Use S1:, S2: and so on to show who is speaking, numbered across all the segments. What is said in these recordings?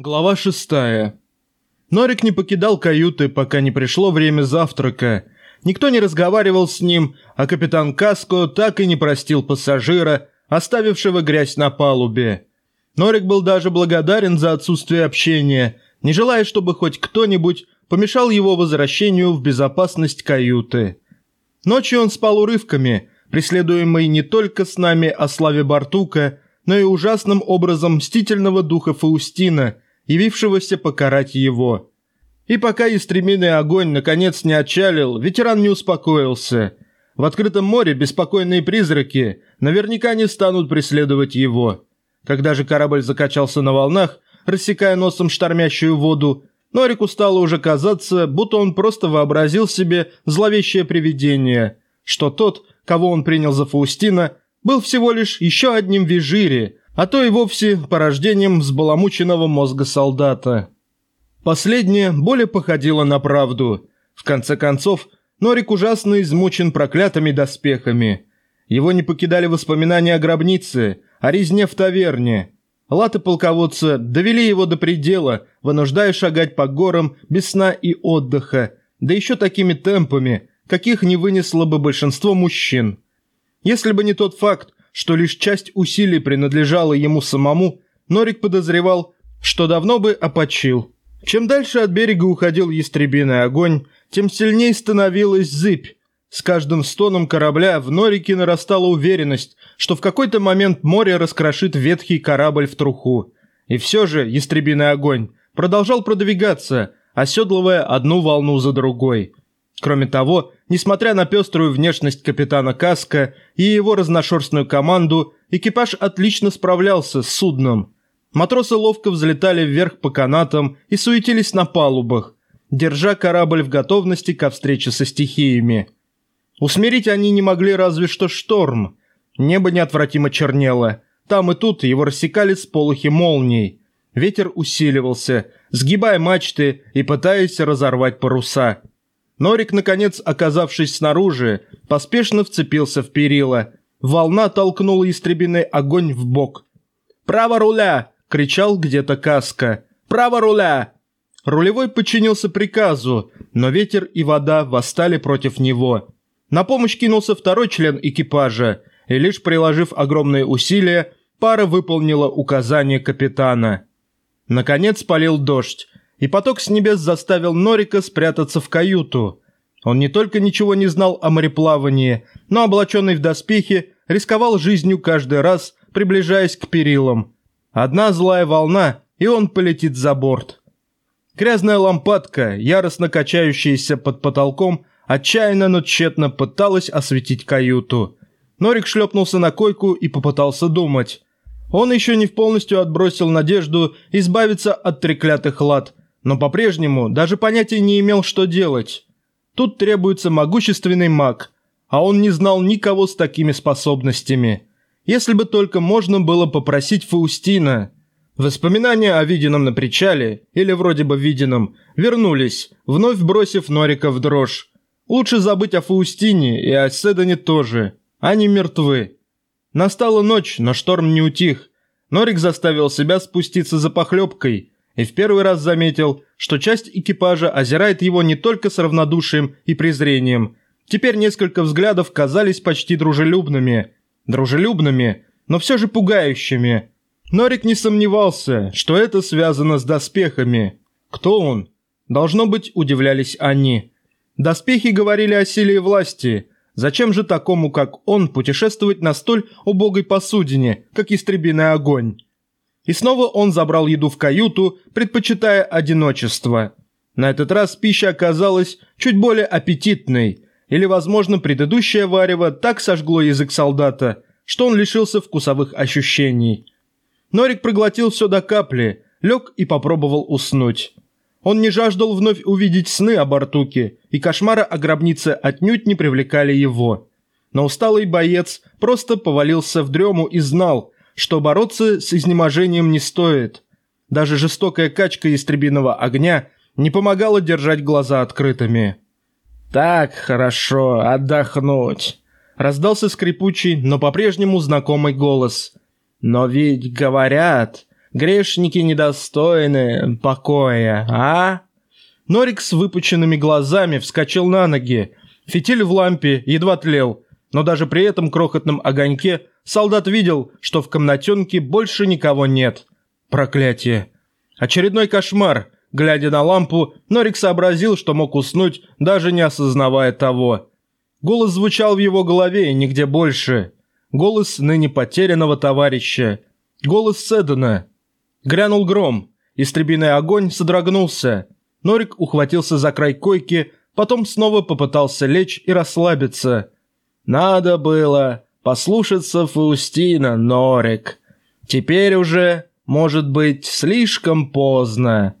S1: Глава шестая. Норик не покидал каюты, пока не пришло время завтрака. Никто не разговаривал с ним, а капитан Каско так и не простил пассажира, оставившего грязь на палубе. Норик был даже благодарен за отсутствие общения, не желая, чтобы хоть кто-нибудь помешал его возвращению в безопасность каюты. Ночью он спал урывками, преследуемый не только с нами о славе Бартука, но и ужасным образом мстительного духа Фаустина – явившегося покарать его. И пока истреминый огонь наконец не отчалил, ветеран не успокоился. В открытом море беспокойные призраки наверняка не станут преследовать его. Когда же корабль закачался на волнах, рассекая носом штормящую воду, Норику стало уже казаться, будто он просто вообразил себе зловещее привидение, что тот, кого он принял за Фаустина, был всего лишь еще одним визире, а то и вовсе порождением взбаламученного мозга солдата. Последнее более походило на правду. В конце концов, Норик ужасно измучен проклятыми доспехами. Его не покидали воспоминания о гробнице, о резне в таверне. Латы полководца довели его до предела, вынуждая шагать по горам без сна и отдыха, да еще такими темпами, каких не вынесло бы большинство мужчин. Если бы не тот факт, что лишь часть усилий принадлежала ему самому, Норик подозревал, что давно бы опочил. Чем дальше от берега уходил ястребиный огонь, тем сильнее становилась зыбь. С каждым стоном корабля в Норике нарастала уверенность, что в какой-то момент море раскрошит ветхий корабль в труху. И все же ястребиный огонь продолжал продвигаться, оседлывая одну волну за другой. Кроме того, несмотря на пеструю внешность капитана Каска и его разношерстную команду, экипаж отлично справлялся с судном. Матросы ловко взлетали вверх по канатам и суетились на палубах, держа корабль в готовности ко встрече со стихиями. Усмирить они не могли разве что шторм. Небо неотвратимо чернело. Там и тут его рассекали сполохи молний. Ветер усиливался, сгибая мачты и пытаясь разорвать паруса – Норик, наконец, оказавшись снаружи, поспешно вцепился в перила. Волна толкнула истребиный огонь в бок. «Право руля!» — кричал где-то Каска. «Право руля!» Рулевой подчинился приказу, но ветер и вода восстали против него. На помощь кинулся второй член экипажа, и лишь приложив огромные усилия, пара выполнила указание капитана. Наконец полил дождь, и поток с небес заставил Норика спрятаться в каюту. Он не только ничего не знал о мореплавании, но, облаченный в доспехи, рисковал жизнью каждый раз, приближаясь к перилам. Одна злая волна, и он полетит за борт. Грязная лампадка, яростно качающаяся под потолком, отчаянно, но тщетно пыталась осветить каюту. Норик шлепнулся на койку и попытался думать. Он еще не полностью отбросил надежду избавиться от треклятых лад, но по-прежнему даже понятия не имел, что делать. Тут требуется могущественный маг, а он не знал никого с такими способностями. Если бы только можно было попросить Фаустина. Воспоминания о виденном на причале, или вроде бы виденном, вернулись, вновь бросив Норика в дрожь. Лучше забыть о Фаустине и о Седане тоже. Они мертвы. Настала ночь, но шторм не утих. Норик заставил себя спуститься за похлебкой – и в первый раз заметил, что часть экипажа озирает его не только с равнодушием и презрением. Теперь несколько взглядов казались почти дружелюбными. Дружелюбными, но все же пугающими. Норик не сомневался, что это связано с доспехами. Кто он? Должно быть, удивлялись они. Доспехи говорили о силе и власти. Зачем же такому, как он, путешествовать на столь убогой посудине, как истребиный огонь? И снова он забрал еду в каюту, предпочитая одиночество. На этот раз пища оказалась чуть более аппетитной, или, возможно, предыдущее варево так сожгло язык солдата, что он лишился вкусовых ощущений. Норик проглотил все до капли, лег и попробовал уснуть. Он не жаждал вновь увидеть сны о Бартуке, и кошмары о гробнице отнюдь не привлекали его. Но усталый боец просто повалился в дрему и знал, что бороться с изнеможением не стоит. Даже жестокая качка истребиного огня не помогала держать глаза открытыми. «Так хорошо, отдохнуть», — раздался скрипучий, но по-прежнему знакомый голос. «Но ведь говорят, Грешники недостойны покоя, а?» Норик с выпученными глазами вскочил на ноги. Фитиль в лампе едва тлел, но даже при этом крохотном огоньке солдат видел, что в комнатенке больше никого нет. Проклятие. Очередной кошмар. Глядя на лампу, Норик сообразил, что мог уснуть, даже не осознавая того. Голос звучал в его голове и нигде больше. Голос ныне потерянного товарища. Голос Седана. Грянул гром. Истребиный огонь содрогнулся. Норик ухватился за край койки, потом снова попытался лечь и расслабиться. Надо было послушаться Фаустина, Норик. Теперь уже, может быть, слишком поздно.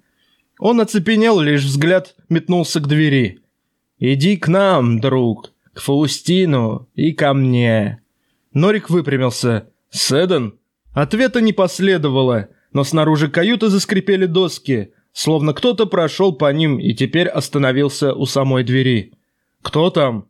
S1: Он оцепенел, лишь взгляд метнулся к двери. «Иди к нам, друг, к Фаустину и ко мне». Норик выпрямился. «Седан?» Ответа не последовало, но снаружи каюты заскрипели доски, словно кто-то прошел по ним и теперь остановился у самой двери. «Кто там?»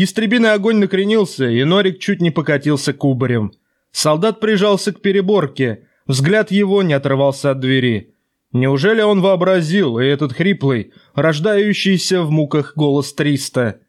S1: Истребиный огонь накренился, и Норик чуть не покатился кубарем. Солдат прижался к переборке, взгляд его не отрывался от двери. Неужели он вообразил, и этот хриплый, рождающийся в муках голос Триста?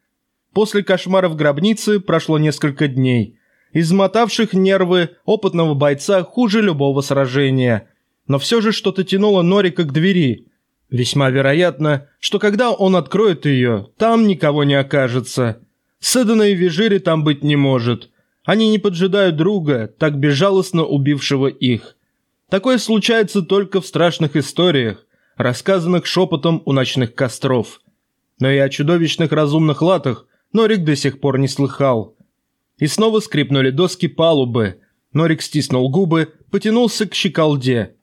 S1: После кошмара в гробнице прошло несколько дней, измотавших нервы опытного бойца хуже любого сражения. Но все же что-то тянуло Норика к двери. Весьма вероятно, что когда он откроет ее, там никого не окажется. Седана и Вижири там быть не может. Они не поджидают друга, так безжалостно убившего их. Такое случается только в страшных историях, рассказанных шепотом у ночных костров. Но и о чудовищных разумных латах Норик до сих пор не слыхал. И снова скрипнули доски палубы. Норик стиснул губы, потянулся к щеколде.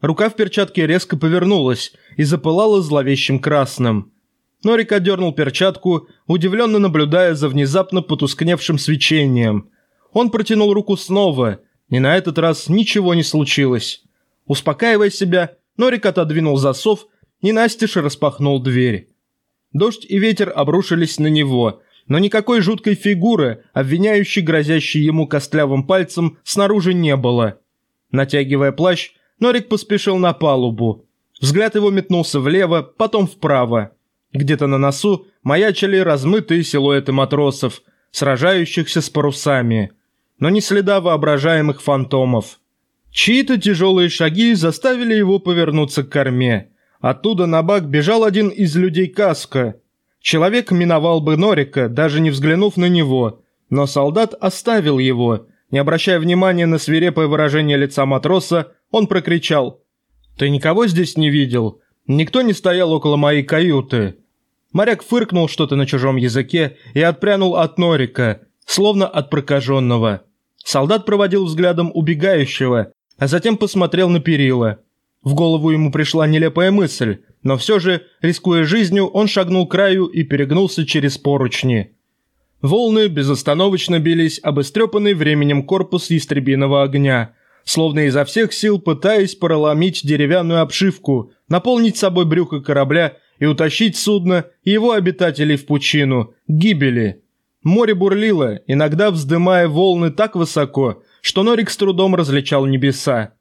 S1: Рука в перчатке резко повернулась и запылала зловещим красным. Норик одернул перчатку, удивленно наблюдая за внезапно потускневшим свечением. Он протянул руку снова, и на этот раз ничего не случилось. Успокаивая себя, Норик отодвинул засов и настежь распахнул дверь. Дождь и ветер обрушились на него, но никакой жуткой фигуры, обвиняющей грозящей ему костлявым пальцем, снаружи не было. Натягивая плащ, Норик поспешил на палубу. Взгляд его метнулся влево, потом вправо. Где-то на носу маячили размытые силуэты матросов, сражающихся с парусами, но не следа воображаемых фантомов. Чьи-то тяжелые шаги заставили его повернуться к корме. Оттуда на бак бежал один из людей Каска. Человек миновал бы Норика, даже не взглянув на него, но солдат оставил его. Не обращая внимания на свирепое выражение лица матроса, он прокричал «Ты никого здесь не видел? Никто не стоял около моей каюты?» Моряк фыркнул что-то на чужом языке и отпрянул от Норика, словно от прокаженного. Солдат проводил взглядом убегающего, а затем посмотрел на перила. В голову ему пришла нелепая мысль, но все же, рискуя жизнью, он шагнул к краю и перегнулся через поручни. Волны безостановочно бились об истрепанный временем корпус ястребиного огня, словно изо всех сил пытаясь проломить деревянную обшивку, наполнить собой брюхо корабля и утащить судно и его обитателей в пучину, гибели. Море бурлило, иногда вздымая волны так высоко, что Норик с трудом различал небеса.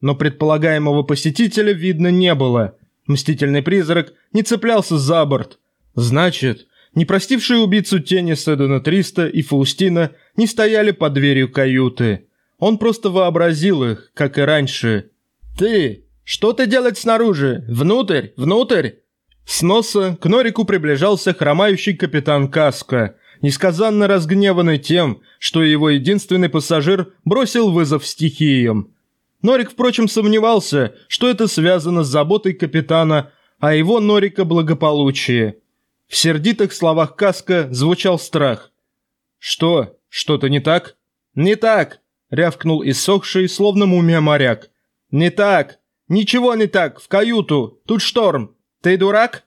S1: Но предполагаемого посетителя видно не было. Мстительный призрак не цеплялся за борт. Значит, не простившие убийцу тени Седана Триста и Фаустина не стояли под дверью каюты. Он просто вообразил их, как и раньше. «Ты! Что ты делать снаружи? Внутрь! Внутрь!» С носа к Норику приближался хромающий капитан Каска, несказанно разгневанный тем, что его единственный пассажир бросил вызов стихиям. Норик, впрочем, сомневался, что это связано с заботой капитана о его Норика благополучии. В сердитых словах Каска звучал страх. «Что? Что-то не так?» «Не так!» — рявкнул иссохший, словно мумия моряк. «Не так! Ничего не так! В каюту! Тут шторм! «Ты дурак?»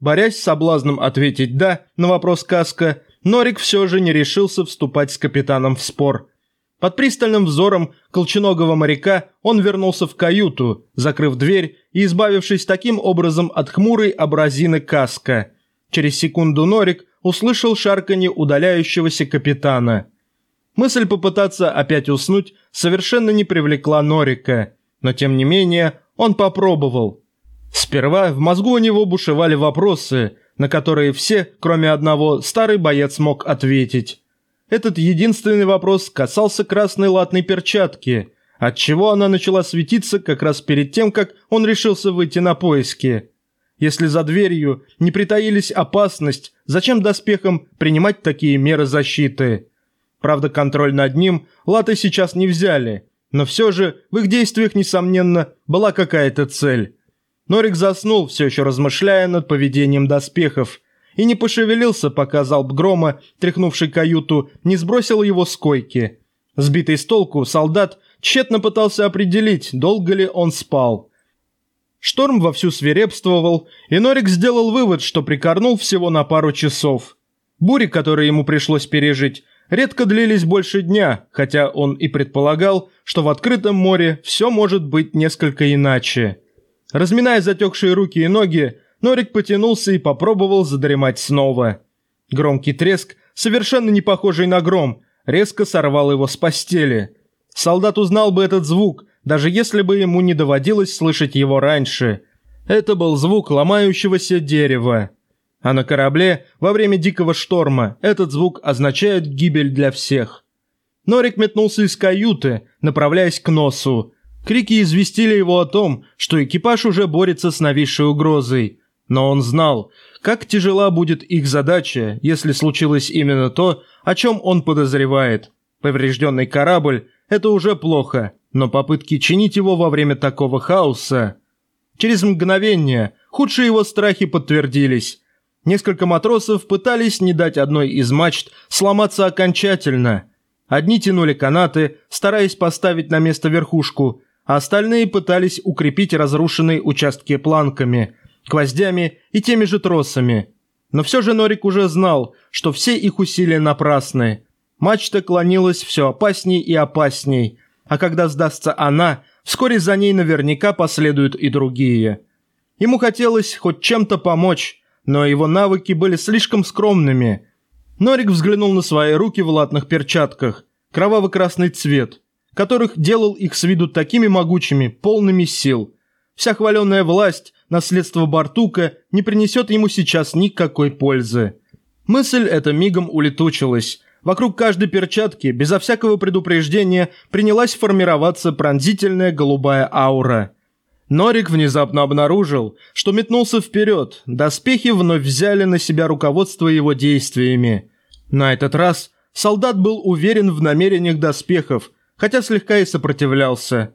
S1: Борясь с соблазном ответить «да» на вопрос Каска, Норик все же не решился вступать с капитаном в спор. Под пристальным взором колченогого моряка он вернулся в каюту, закрыв дверь и избавившись таким образом от хмурой абразины Каска. Через секунду Норик услышал шарканье удаляющегося капитана. Мысль попытаться опять уснуть совершенно не привлекла Норика – но тем не менее он попробовал. Сперва в мозгу у него бушевали вопросы, на которые все, кроме одного, старый боец мог ответить. Этот единственный вопрос касался красной латной перчатки, отчего она начала светиться как раз перед тем, как он решился выйти на поиски. Если за дверью не притаились опасность, зачем доспехам принимать такие меры защиты? Правда, контроль над ним латы сейчас не взяли, но все же в их действиях, несомненно, была какая-то цель. Норик заснул, все еще размышляя над поведением доспехов, и не пошевелился, пока залп грома, тряхнувший каюту, не сбросил его с койки. Сбитый с толку, солдат тщетно пытался определить, долго ли он спал. Шторм вовсю свирепствовал, и Норик сделал вывод, что прикорнул всего на пару часов. Бури, которые ему пришлось пережить, редко длились больше дня, хотя он и предполагал, что в открытом море все может быть несколько иначе. Разминая затекшие руки и ноги, Норик потянулся и попробовал задремать снова. Громкий треск, совершенно не похожий на гром, резко сорвал его с постели. Солдат узнал бы этот звук, даже если бы ему не доводилось слышать его раньше. Это был звук ломающегося дерева. А на корабле во время дикого шторма этот звук означает гибель для всех. Норик метнулся из каюты, направляясь к носу. Крики известили его о том, что экипаж уже борется с нависшей угрозой. Но он знал, как тяжела будет их задача, если случилось именно то, о чем он подозревает. Поврежденный корабль – это уже плохо, но попытки чинить его во время такого хаоса... Через мгновение худшие его страхи подтвердились. Несколько матросов пытались не дать одной из мачт сломаться окончательно. Одни тянули канаты, стараясь поставить на место верхушку, а остальные пытались укрепить разрушенные участки планками – гвоздями и теми же тросами. Но все же Норик уже знал, что все их усилия напрасны. Мачта клонилась все опасней и опасней, а когда сдастся она, вскоре за ней наверняка последуют и другие. Ему хотелось хоть чем-то помочь, но его навыки были слишком скромными. Норик взглянул на свои руки в латных перчатках, кроваво-красный цвет, которых делал их с виду такими могучими, полными сил. Вся хваленная власть, наследство Бартука не принесет ему сейчас никакой пользы. Мысль эта мигом улетучилась. Вокруг каждой перчатки, безо всякого предупреждения, принялась формироваться пронзительная голубая аура. Норик внезапно обнаружил, что метнулся вперед, доспехи вновь взяли на себя руководство его действиями. На этот раз солдат был уверен в намерениях доспехов, хотя слегка и сопротивлялся.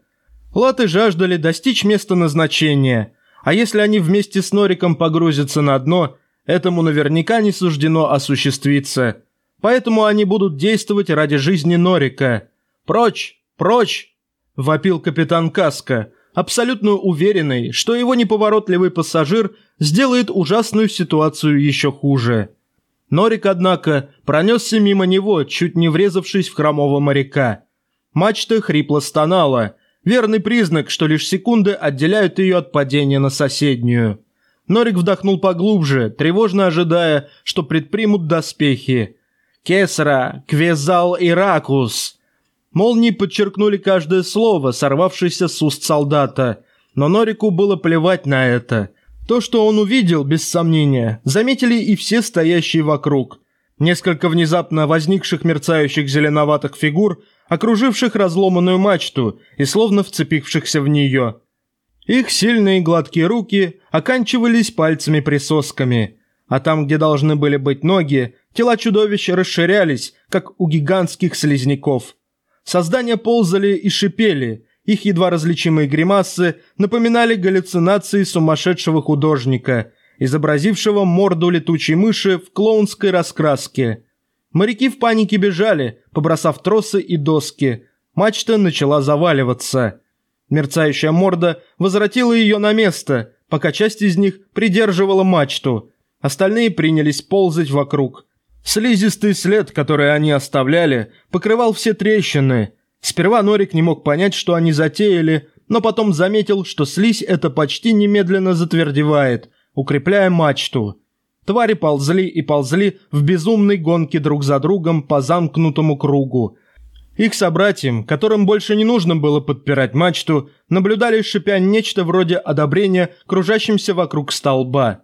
S1: Латы жаждали достичь места назначения – а если они вместе с Нориком погрузятся на дно, этому наверняка не суждено осуществиться. Поэтому они будут действовать ради жизни Норика. «Прочь! Прочь!» – вопил капитан Каска, абсолютно уверенный, что его неповоротливый пассажир сделает ужасную ситуацию еще хуже. Норик, однако, пронесся мимо него, чуть не врезавшись в хромого моряка. Мачта хрипло стонала – Верный признак, что лишь секунды отделяют ее от падения на соседнюю. Норик вдохнул поглубже, тревожно ожидая, что предпримут доспехи. «Кесра! Квезал Иракус!» Молнии подчеркнули каждое слово, сорвавшееся с уст солдата. Но Норику было плевать на это. То, что он увидел, без сомнения, заметили и все стоящие вокруг. Несколько внезапно возникших мерцающих зеленоватых фигур – окруживших разломанную мачту и словно вцепившихся в нее. Их сильные гладкие руки оканчивались пальцами-присосками, а там, где должны были быть ноги, тела чудовища расширялись, как у гигантских слизняков. Создания ползали и шипели, их едва различимые гримасы напоминали галлюцинации сумасшедшего художника, изобразившего морду летучей мыши в клоунской раскраске – Моряки в панике бежали, побросав тросы и доски. Мачта начала заваливаться. Мерцающая морда возвратила ее на место, пока часть из них придерживала мачту. Остальные принялись ползать вокруг. Слизистый след, который они оставляли, покрывал все трещины. Сперва Норик не мог понять, что они затеяли, но потом заметил, что слизь это почти немедленно затвердевает, укрепляя мачту. Твари ползли и ползли в безумной гонке друг за другом по замкнутому кругу. Их собратьям, которым больше не нужно было подпирать мачту, наблюдали шипя нечто вроде одобрения кружащимся вокруг столба.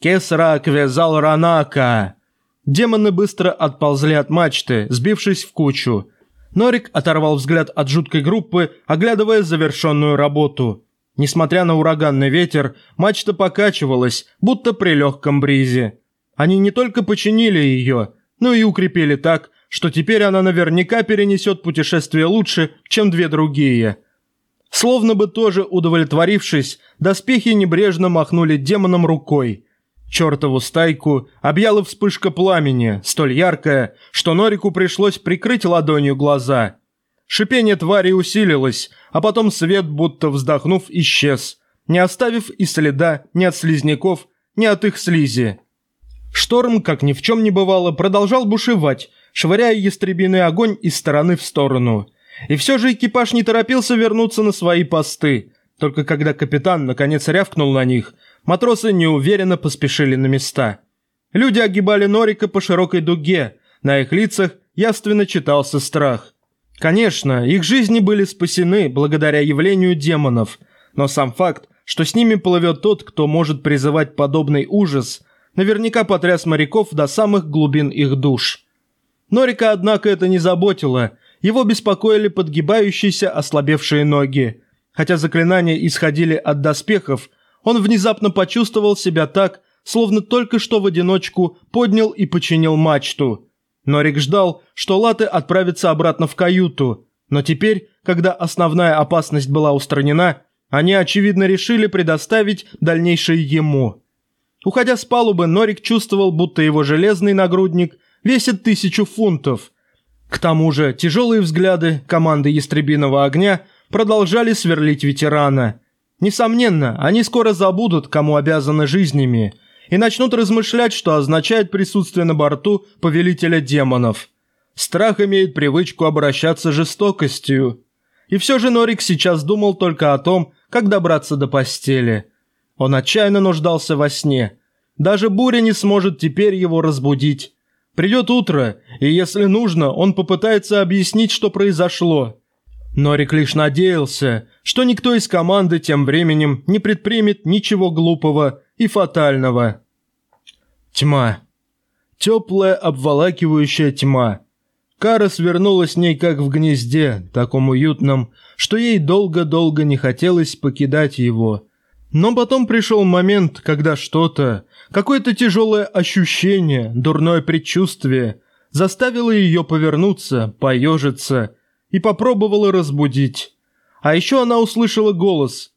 S1: «Кесра квезал ранака!» Демоны быстро отползли от мачты, сбившись в кучу. Норик оторвал взгляд от жуткой группы, оглядывая завершенную работу. Несмотря на ураганный ветер, мачта покачивалась, будто при легком бризе. Они не только починили ее, но и укрепили так, что теперь она наверняка перенесет путешествие лучше, чем две другие. Словно бы тоже удовлетворившись, доспехи небрежно махнули демоном рукой. Чертову стайку объяла вспышка пламени, столь яркая, что Норику пришлось прикрыть ладонью глаза. Шипение твари усилилось, а потом свет, будто вздохнув, исчез, не оставив и следа ни от слизняков, ни от их слизи. Шторм, как ни в чем не бывало, продолжал бушевать, швыряя ястребиный огонь из стороны в сторону. И все же экипаж не торопился вернуться на свои посты. Только когда капитан наконец рявкнул на них, матросы неуверенно поспешили на места. Люди огибали Норика по широкой дуге, на их лицах явственно читался страх. Конечно, их жизни были спасены благодаря явлению демонов, но сам факт, что с ними плывет тот, кто может призывать подобный ужас, наверняка потряс моряков до самых глубин их душ. Норика, однако, это не заботило. Его беспокоили подгибающиеся ослабевшие ноги. Хотя заклинания исходили от доспехов, он внезапно почувствовал себя так, словно только что в одиночку поднял и починил мачту. Норик ждал, что Латы отправится обратно в каюту, но теперь, когда основная опасность была устранена, они, очевидно, решили предоставить дальнейшее ему. Уходя с палубы, Норик чувствовал, будто его железный нагрудник весит тысячу фунтов. К тому же тяжелые взгляды команды Ястребиного огня продолжали сверлить ветерана. Несомненно, они скоро забудут, кому обязаны жизнями, и начнут размышлять, что означает присутствие на борту повелителя демонов. Страх имеет привычку обращаться жестокостью. И все же Норик сейчас думал только о том, как добраться до постели. Он отчаянно нуждался во сне. Даже буря не сможет теперь его разбудить. Придет утро, и если нужно, он попытается объяснить, что произошло. Норик лишь надеялся, что никто из команды тем временем не предпримет ничего глупого и фатального. Тьма. Теплая, обволакивающая тьма. Кара свернулась с ней как в гнезде, таком уютном, что ей долго-долго не хотелось покидать его. Но потом пришел момент, когда что-то, какое-то тяжелое ощущение, дурное предчувствие заставило ее повернуться, поежиться и попробовала разбудить. А еще она услышала голос.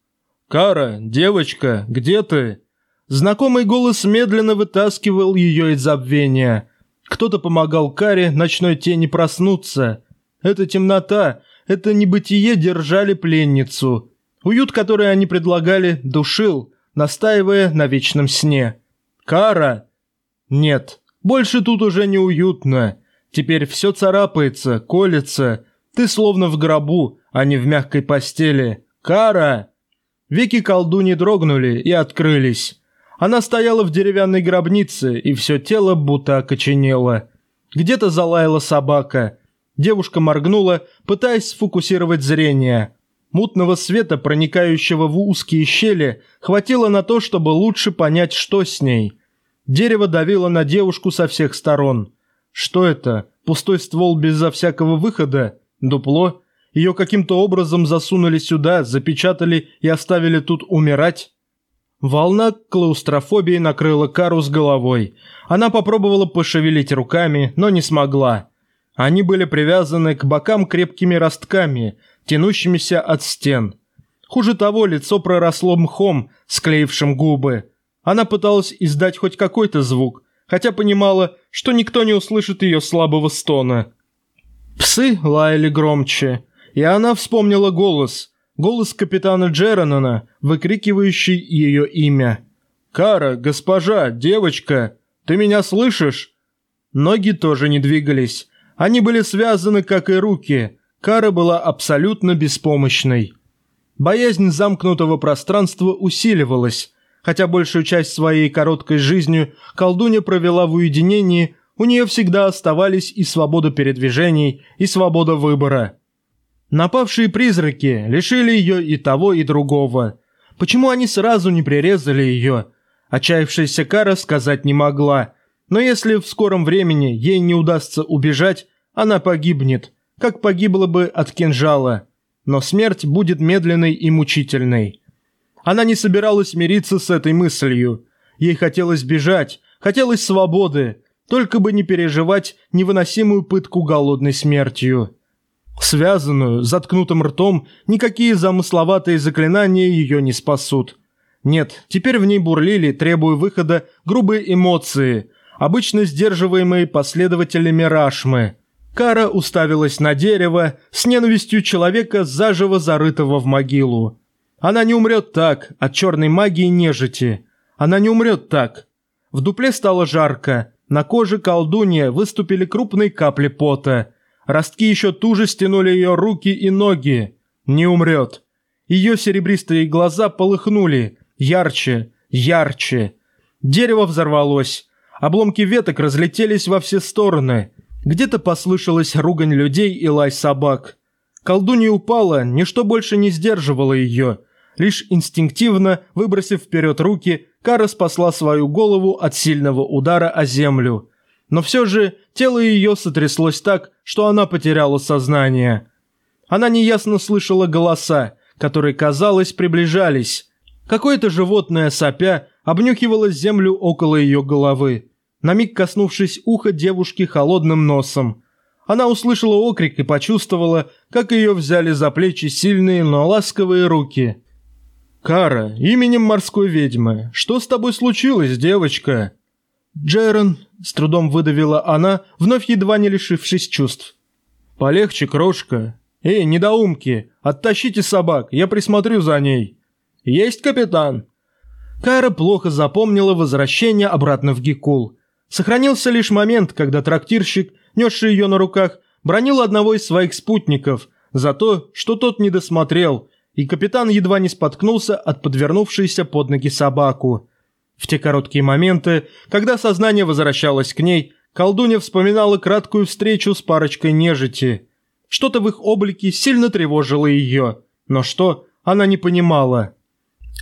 S1: «Кара, девочка, где ты?» Знакомый голос медленно вытаскивал ее из забвения. Кто-то помогал Каре ночной тени проснуться. Эта темнота, это небытие держали пленницу. Уют, который они предлагали, душил, настаивая на вечном сне. Кара? Нет, больше тут уже не уютно. Теперь все царапается, колется. Ты словно в гробу, а не в мягкой постели. Кара! Веки колдуни дрогнули и открылись. Она стояла в деревянной гробнице, и все тело будто окоченело. Где-то залаяла собака. Девушка моргнула, пытаясь сфокусировать зрение. Мутного света, проникающего в узкие щели, хватило на то, чтобы лучше понять, что с ней. Дерево давило на девушку со всех сторон. Что это? Пустой ствол безо всякого выхода? Дупло? Ее каким-то образом засунули сюда, запечатали и оставили тут умирать? Волна клаустрофобии накрыла Кару с головой. Она попробовала пошевелить руками, но не смогла. Они были привязаны к бокам крепкими ростками, тянущимися от стен. Хуже того, лицо проросло мхом, склеившим губы. Она пыталась издать хоть какой-то звук, хотя понимала, что никто не услышит ее слабого стона. Псы лаяли громче, и она вспомнила голос. Голос капитана Джеранона, выкрикивающий ее имя. «Кара, госпожа, девочка, ты меня слышишь?» Ноги тоже не двигались. Они были связаны, как и руки, Кара была абсолютно беспомощной. Боязнь замкнутого пространства усиливалась, хотя большую часть своей короткой жизни колдунья провела в уединении, у нее всегда оставались и свобода передвижений, и свобода выбора. Напавшие призраки лишили ее и того, и другого. Почему они сразу не прирезали ее? Отчаявшаяся Кара сказать не могла. Но если в скором времени ей не удастся убежать, она погибнет, как погибла бы от кинжала. Но смерть будет медленной и мучительной. Она не собиралась мириться с этой мыслью. Ей хотелось бежать, хотелось свободы, только бы не переживать невыносимую пытку голодной смертью. Связанную, заткнутым ртом, никакие замысловатые заклинания ее не спасут. Нет, теперь в ней бурлили, требуя выхода, грубые эмоции, обычно сдерживаемые последователями Рашмы. Кара уставилась на дерево с ненавистью человека, заживо зарытого в могилу. Она не умрет так, от черной магии нежити. Она не умрет так. В дупле стало жарко, на коже колдунья выступили крупные капли пота. Ростки еще туже стянули ее руки и ноги. Не умрет. Ее серебристые глаза полыхнули. Ярче, ярче. Дерево взорвалось. Обломки веток разлетелись во все стороны. Где-то послышалась ругань людей и лай собак. Колдунья упала, ничто больше не сдерживало ее. Лишь инстинктивно, выбросив вперед руки, Кара спасла свою голову от сильного удара о землю. Но все же тело ее сотряслось так, что она потеряла сознание. Она неясно слышала голоса, которые, казалось, приближались. Какое-то животное, сопя, обнюхивало землю около ее головы, на миг коснувшись уха девушки холодным носом. Она услышала окрик и почувствовала, как ее взяли за плечи сильные, но ласковые руки. «Кара, именем морской ведьмы, что с тобой случилось, девочка?» «Джерон», — с трудом выдавила она, вновь едва не лишившись чувств. «Полегче, крошка. Эй, недоумки, оттащите собак, я присмотрю за ней». «Есть, капитан!» Кара плохо запомнила возвращение обратно в Гекул. Сохранился лишь момент, когда трактирщик, несший ее на руках, бронил одного из своих спутников за то, что тот не досмотрел и капитан едва не споткнулся от подвернувшейся под ноги собаку. В те короткие моменты, когда сознание возвращалось к ней, колдунья вспоминала краткую встречу с парочкой нежити. Что-то в их облике сильно тревожило ее, но что, она не понимала.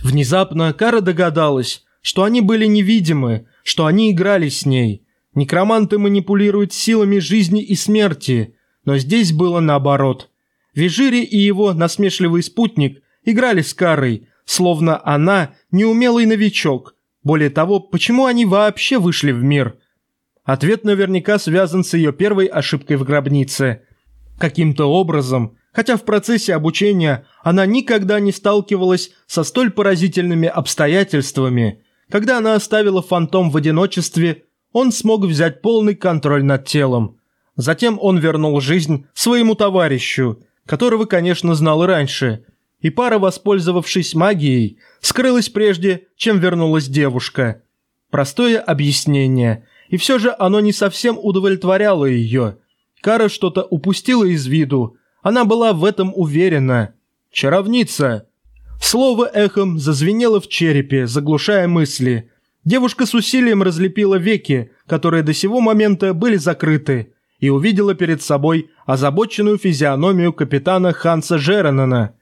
S1: Внезапно Кара догадалась, что они были невидимы, что они играли с ней. Некроманты манипулируют силами жизни и смерти, но здесь было наоборот – Вижири и его насмешливый спутник играли с Карой, словно она неумелый новичок. Более того, почему они вообще вышли в мир? Ответ наверняка связан с ее первой ошибкой в гробнице. Каким-то образом, хотя в процессе обучения она никогда не сталкивалась со столь поразительными обстоятельствами, когда она оставила фантом в одиночестве, он смог взять полный контроль над телом. Затем он вернул жизнь своему товарищу, которого, конечно, знал и раньше, и пара, воспользовавшись магией, скрылась прежде, чем вернулась девушка. Простое объяснение, и все же оно не совсем удовлетворяло ее. Кара что-то упустила из виду, она была в этом уверена. «Чаровница!» Слово эхом зазвенело в черепе, заглушая мысли. Девушка с усилием разлепила веки, которые до сего момента были закрыты, и увидела перед собой озабоченную физиономию капитана Ханса Жеренена.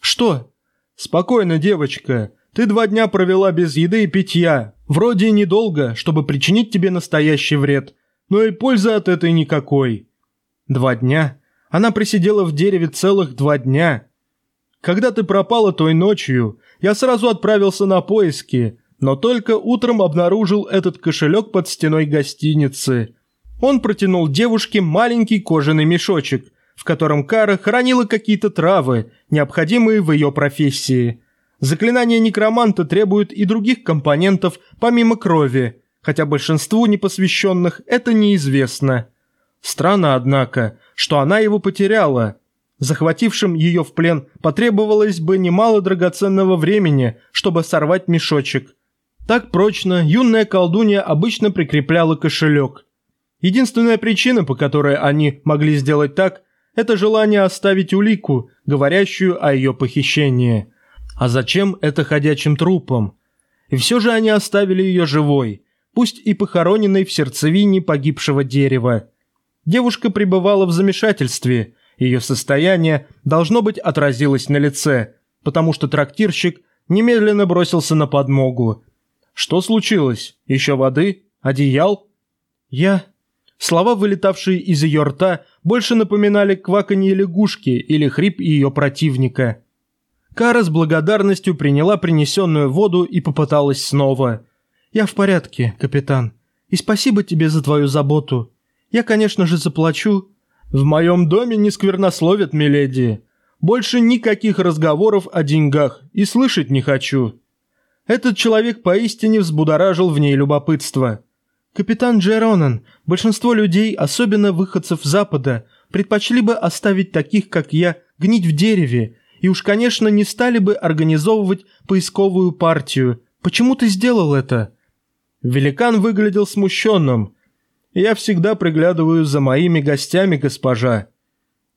S1: «Что?» «Спокойно, девочка. Ты два дня провела без еды и питья. Вроде недолго, чтобы причинить тебе настоящий вред, но и пользы от этой никакой». «Два дня?» Она присидела в дереве целых два дня. «Когда ты пропала той ночью, я сразу отправился на поиски, но только утром обнаружил этот кошелек под стеной гостиницы». Он протянул девушке маленький кожаный мешочек, в котором Кара хранила какие-то травы, необходимые в ее профессии. Заклинания некроманта требуют и других компонентов помимо крови, хотя большинству непосвященных это неизвестно. Странно, однако, что она его потеряла. Захватившим ее в плен потребовалось бы немало драгоценного времени, чтобы сорвать мешочек. Так прочно юная колдунья обычно прикрепляла кошелек – Единственная причина, по которой они могли сделать так, это желание оставить улику, говорящую о ее А зачем это ходячим трупом? И все же они оставили ее живой. пусть и похороненной в сердцевине погибшего дерева. Девушка пребывала в замешательстве, ее состояние, должно быть, отразилось на лице, потому что трактирщик немедленно бросился на подмогу. «Что случилось? Еще воды? Одеял?» «Я...» Слова, вылетавшие из ее рта, больше напоминали кваканье лягушки или хрип ее противника. Кара с благодарностью приняла принесенную воду и попыталась снова. «Я в порядке, капитан. И спасибо тебе за твою заботу. Я, конечно же, заплачу». «В моем доме не сквернословят, миледи. Больше никаких разговоров о деньгах и слышать не хочу». Этот человек поистине взбудоражил в ней любопытство. «Капитан Джеронан, большинство людей, особенно выходцев Запада, предпочли бы оставить таких, как я, гнить в дереве, и уж, конечно, не стали бы организовывать поисковую партию. Почему ты сделал это?» Великан выглядел смущенным. «Я всегда приглядываю за моими гостями, госпожа».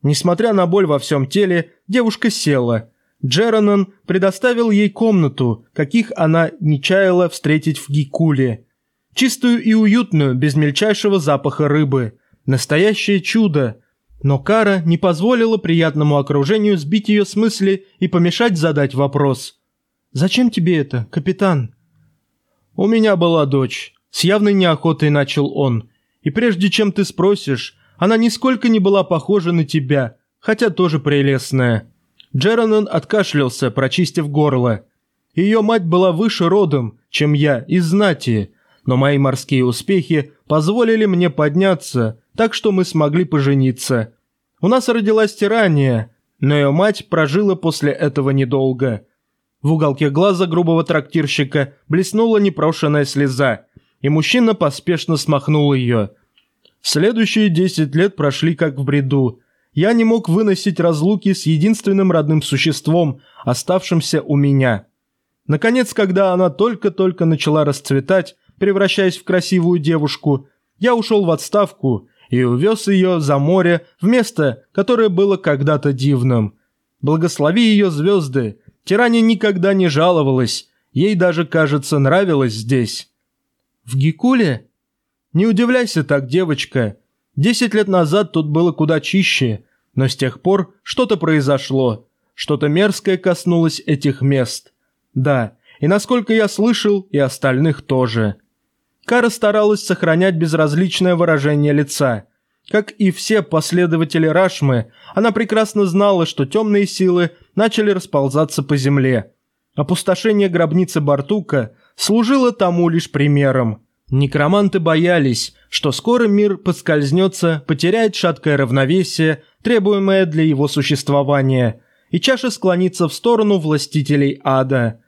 S1: Несмотря на боль во всем теле, девушка села. Джеронан предоставил ей комнату, каких она не чаяла встретить в Гикуле. Чистую и уютную, без мельчайшего запаха рыбы. Настоящее чудо. Но Кара не позволила приятному окружению сбить ее с мысли и помешать задать вопрос. «Зачем тебе это, капитан?» «У меня была дочь», — с явной неохотой начал он. «И прежде чем ты спросишь, она нисколько не была похожа на тебя, хотя тоже прелестная». Джеронан откашлялся, прочистив горло. Ее мать была выше родом, чем я, из знати, но мои морские успехи позволили мне подняться, так что мы смогли пожениться. У нас родилась тирания, но ее мать прожила после этого недолго. В уголке глаза грубого трактирщика блеснула непрошенная слеза, и мужчина поспешно смахнул ее. Следующие десять лет прошли как в бреду. Я не мог выносить разлуки с единственным родным существом, оставшимся у меня. Наконец, когда она только-только начала расцветать, превращаясь в красивую девушку, я ушел в отставку и увез ее за море в место, которое было когда-то дивным. Благослови ее звезды, Тиране никогда не жаловалась, ей даже, кажется, нравилось здесь. В Гикуле? Не удивляйся так, девочка. Десять лет назад тут было куда чище, но с тех пор что-то произошло, что-то мерзкое коснулось этих мест. Да, и насколько я слышал, и остальных тоже. Кара старалась сохранять безразличное выражение лица. Как и все последователи Рашмы, она прекрасно знала, что темные силы начали расползаться по земле. Опустошение гробницы Бартука служило тому лишь примером. Некроманты боялись, что скоро мир подскользнется, потеряет шаткое равновесие, требуемое для его существования, и чаша склонится в сторону властителей ада.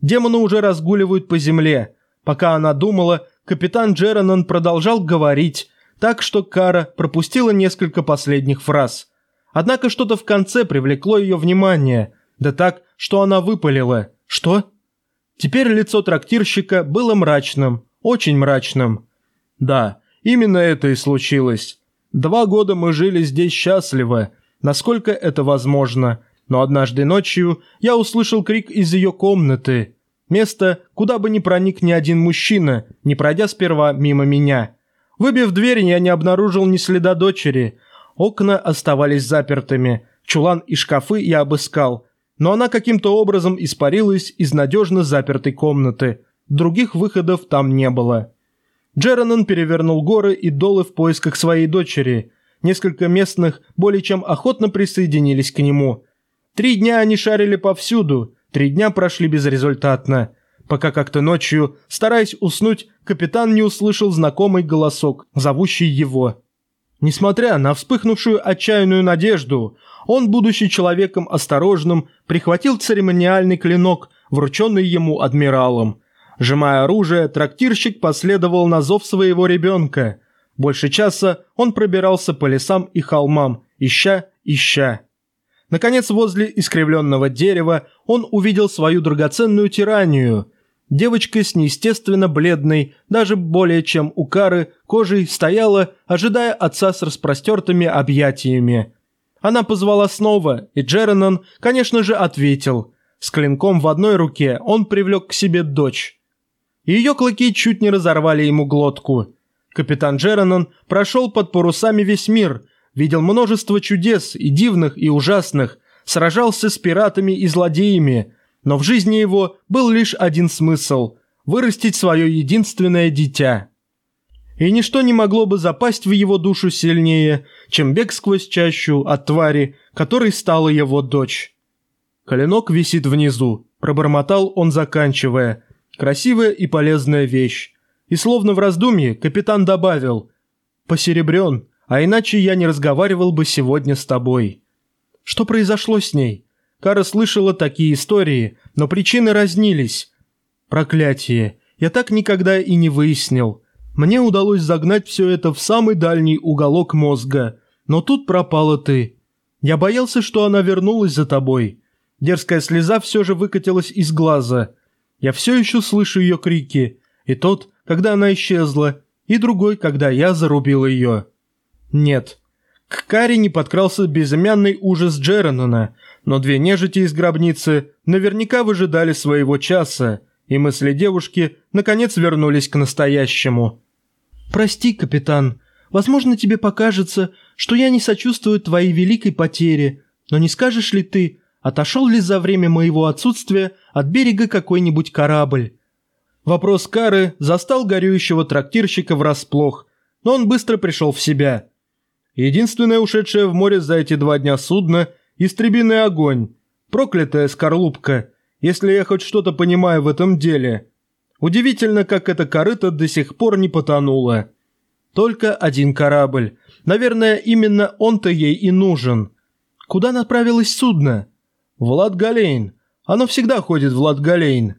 S1: Демоны уже разгуливают по земле. Пока она думала, капитан Джеранон продолжал говорить, так что Кара пропустила несколько последних фраз. Однако что-то в конце привлекло ее внимание, да так, что она выпалила. «Что?» Теперь лицо трактирщика было мрачным, очень мрачным. «Да, именно это и случилось. Два года мы жили здесь счастливо, насколько это возможно, но однажды ночью я услышал крик из ее комнаты, Место, куда бы ни проник ни один мужчина, не пройдя сперва мимо меня. Выбив дверь, я не обнаружил ни следа дочери. Окна оставались запертыми. Чулан и шкафы я обыскал. Но она каким-то образом испарилась из надежно запертой комнаты. Других выходов там не было. Джеронан перевернул горы и долы в поисках своей дочери. Несколько местных более чем охотно присоединились к нему. Три дня они шарили повсюду, Три дня прошли безрезультатно, пока как-то ночью, стараясь уснуть, капитан не услышал знакомый голосок, зовущий его. Несмотря на вспыхнувшую отчаянную надежду, он, будучи человеком осторожным, прихватил церемониальный клинок, врученный ему адмиралом. Сжимая оружие, трактирщик последовал на зов своего ребенка. Больше часа он пробирался по лесам и холмам, ища, ища. Наконец, возле искривленного дерева он увидел свою драгоценную тиранию. Девочка с неестественно бледной, даже более чем у Кары, кожей стояла, ожидая отца с распростертыми объятиями. Она позвала снова, и Джеронан, конечно же, ответил. С клинком в одной руке он привлек к себе дочь. ее клыки чуть не разорвали ему глотку. Капитан Джеранон прошел под парусами весь мир, видел множество чудес и дивных, и ужасных, сражался с пиратами и злодеями, но в жизни его был лишь один смысл – вырастить свое единственное дитя. И ничто не могло бы запасть в его душу сильнее, чем бег сквозь чащу от твари, которой стала его дочь. Коленок висит внизу, пробормотал он, заканчивая. Красивая и полезная вещь. И словно в раздумье капитан добавил «Посеребрен, а иначе я не разговаривал бы сегодня с тобой». Что произошло с ней? Кара слышала такие истории, но причины разнились. Проклятие. Я так никогда и не выяснил. Мне удалось загнать все это в самый дальний уголок мозга. Но тут пропала ты. Я боялся, что она вернулась за тобой. Дерзкая слеза все же выкатилась из глаза. Я все еще слышу ее крики. И тот, когда она исчезла, и другой, когда я зарубил ее. Нет. К Каре не подкрался безымянный ужас Джеранона, но две нежити из гробницы наверняка выжидали своего часа, и мысли девушки наконец вернулись к настоящему. «Прости, капитан, возможно, тебе покажется, что я не сочувствую твоей великой потере, но не скажешь ли ты, отошел ли за время моего отсутствия от берега какой-нибудь корабль?» Вопрос Кары застал горюющего трактирщика врасплох, но он быстро пришел в себя. Единственное ушедшее в море за эти два дня судно – Истребиный огонь. Проклятая скорлупка. Если я хоть что-то понимаю в этом деле. Удивительно, как эта корыта до сих пор не потонула. Только один корабль. Наверное, именно он-то ей и нужен. Куда направилось судно? В Латгалейн. Оно всегда ходит в Латгалейн.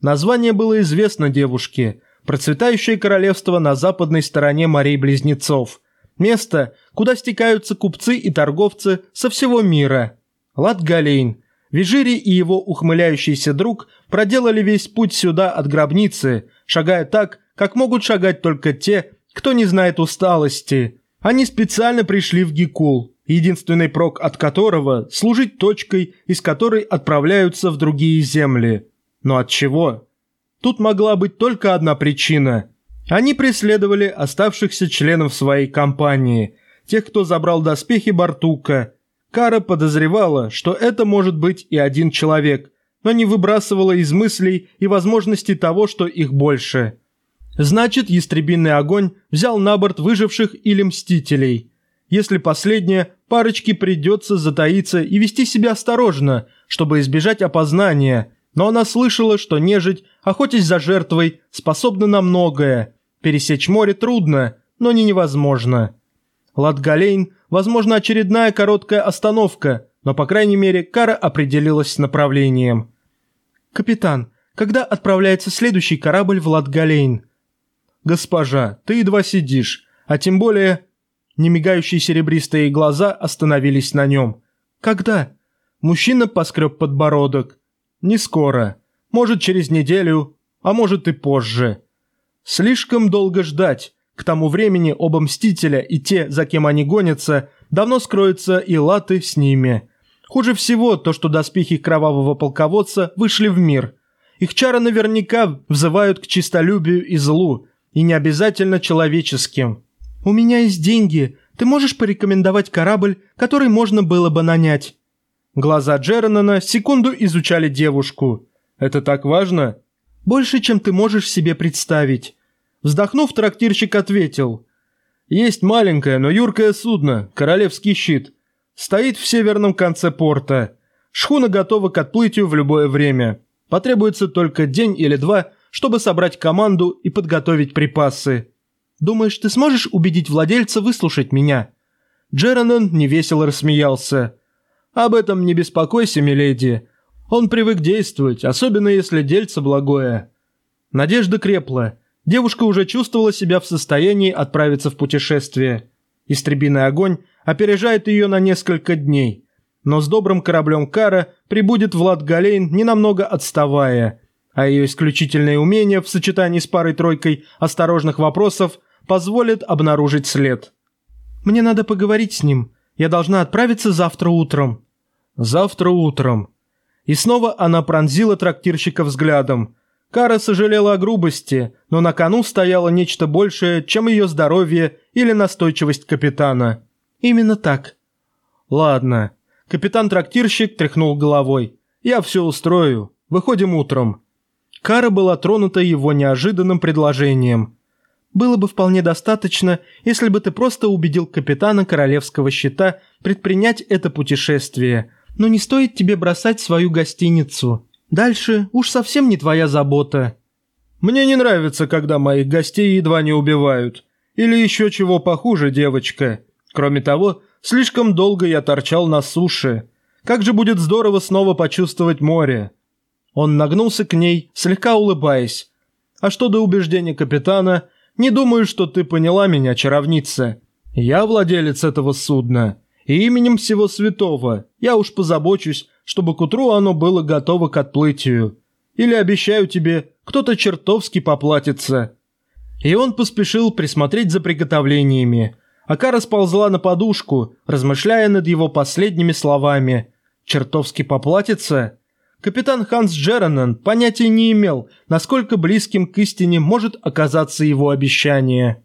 S1: Название было известно девушке. Процветающее королевство на западной стороне морей-близнецов – Место, куда стекаются купцы и торговцы со всего мира. Латгалейн. Вижири и его ухмыляющийся друг проделали весь путь сюда от гробницы, шагая так, как могут шагать только те, кто не знает усталости. Они специально пришли в Гикул, единственный прок от которого – служить точкой, из которой отправляются в другие земли. Но от чего? Тут могла быть только одна причина – они преследовали оставшихся членов своей компании, тех, кто забрал доспехи Бартука. Кара подозревала, что это может быть и один человек, но не выбрасывала из мыслей и возможности того, что их больше. Значит, ястребиный огонь взял на борт выживших или мстителей. Если последнее, парочке придется затаиться и вести себя осторожно, чтобы избежать опознания, но она слышала, что нежить, охотясь за жертвой, способна на многое – Пересечь море трудно, но не невозможно. Латгалейн, возможно, очередная короткая остановка, но, по крайней мере, Кара определилась с направлением. «Капитан, когда отправляется следующий корабль в Латгалейн?» «Госпожа, ты едва сидишь, а тем более...» Немигающие серебристые глаза остановились на нем. «Когда?» Мужчина поскреб подбородок. «Не скоро. Может, через неделю, а может и позже». Слишком долго ждать. К тому времени оба Мстителя и те, за кем они гонятся, давно скроются и латы с ними. Хуже всего то, что доспехи кровавого полководца вышли в мир. Их чары наверняка взывают к чистолюбию и злу, и не обязательно человеческим. «У меня есть деньги. Ты можешь порекомендовать корабль, который можно было бы нанять?» Глаза Джернана секунду изучали девушку. «Это так важно?» «Больше, чем ты можешь себе представить. Вздохнув, трактирщик ответил. «Есть маленькое, но юркое судно, королевский щит. Стоит в северном конце порта. Шхуна готова к отплытию в любое время. Потребуется только день или два, чтобы собрать команду и подготовить припасы. Думаешь, ты сможешь убедить владельца выслушать меня?» Джеранон невесело рассмеялся. «Об этом не беспокойся, миледи. Он привык действовать, особенно если дельце благое». Надежда крепла. Девушка уже чувствовала себя в состоянии отправиться в путешествие. Истребиный огонь опережает ее на несколько дней, но с добрым кораблем Кара прибудет Влад Галейн, ненамного отставая, а ее исключительные умения в сочетании с парой-тройкой осторожных вопросов позволят обнаружить след. «Мне надо поговорить с ним. Я должна отправиться завтра утром». «Завтра утром». И снова она пронзила трактирщика взглядом – Кара сожалела о грубости, но на кону стояло нечто большее, чем ее здоровье или настойчивость капитана. Именно так. Ладно. Капитан-трактирщик тряхнул головой. Я все устрою. Выходим утром. Кара была тронута его неожиданным предложением. Было бы вполне достаточно, если бы ты просто убедил капитана Королевского щита предпринять это путешествие. Но не стоит тебе бросать свою гостиницу. Дальше уж совсем не твоя забота. Мне не нравится, когда моих гостей едва не убивают. Или еще чего похуже, девочка. Кроме того, слишком долго я торчал на суше. Как же будет здорово снова почувствовать море. Он нагнулся к ней, слегка улыбаясь. А что до убеждения капитана, не думаю, что ты поняла меня, чаровница. Я владелец этого судна. И именем всего святого я уж позабочусь, чтобы к утру оно было готово к отплытию. Или обещаю тебе, кто-то чертовски поплатится». И он поспешил присмотреть за приготовлениями. Ака расползла на подушку, размышляя над его последними словами. «Чертовски поплатится?» Капитан Ханс Джеранен понятия не имел, насколько близким к истине может оказаться его обещание.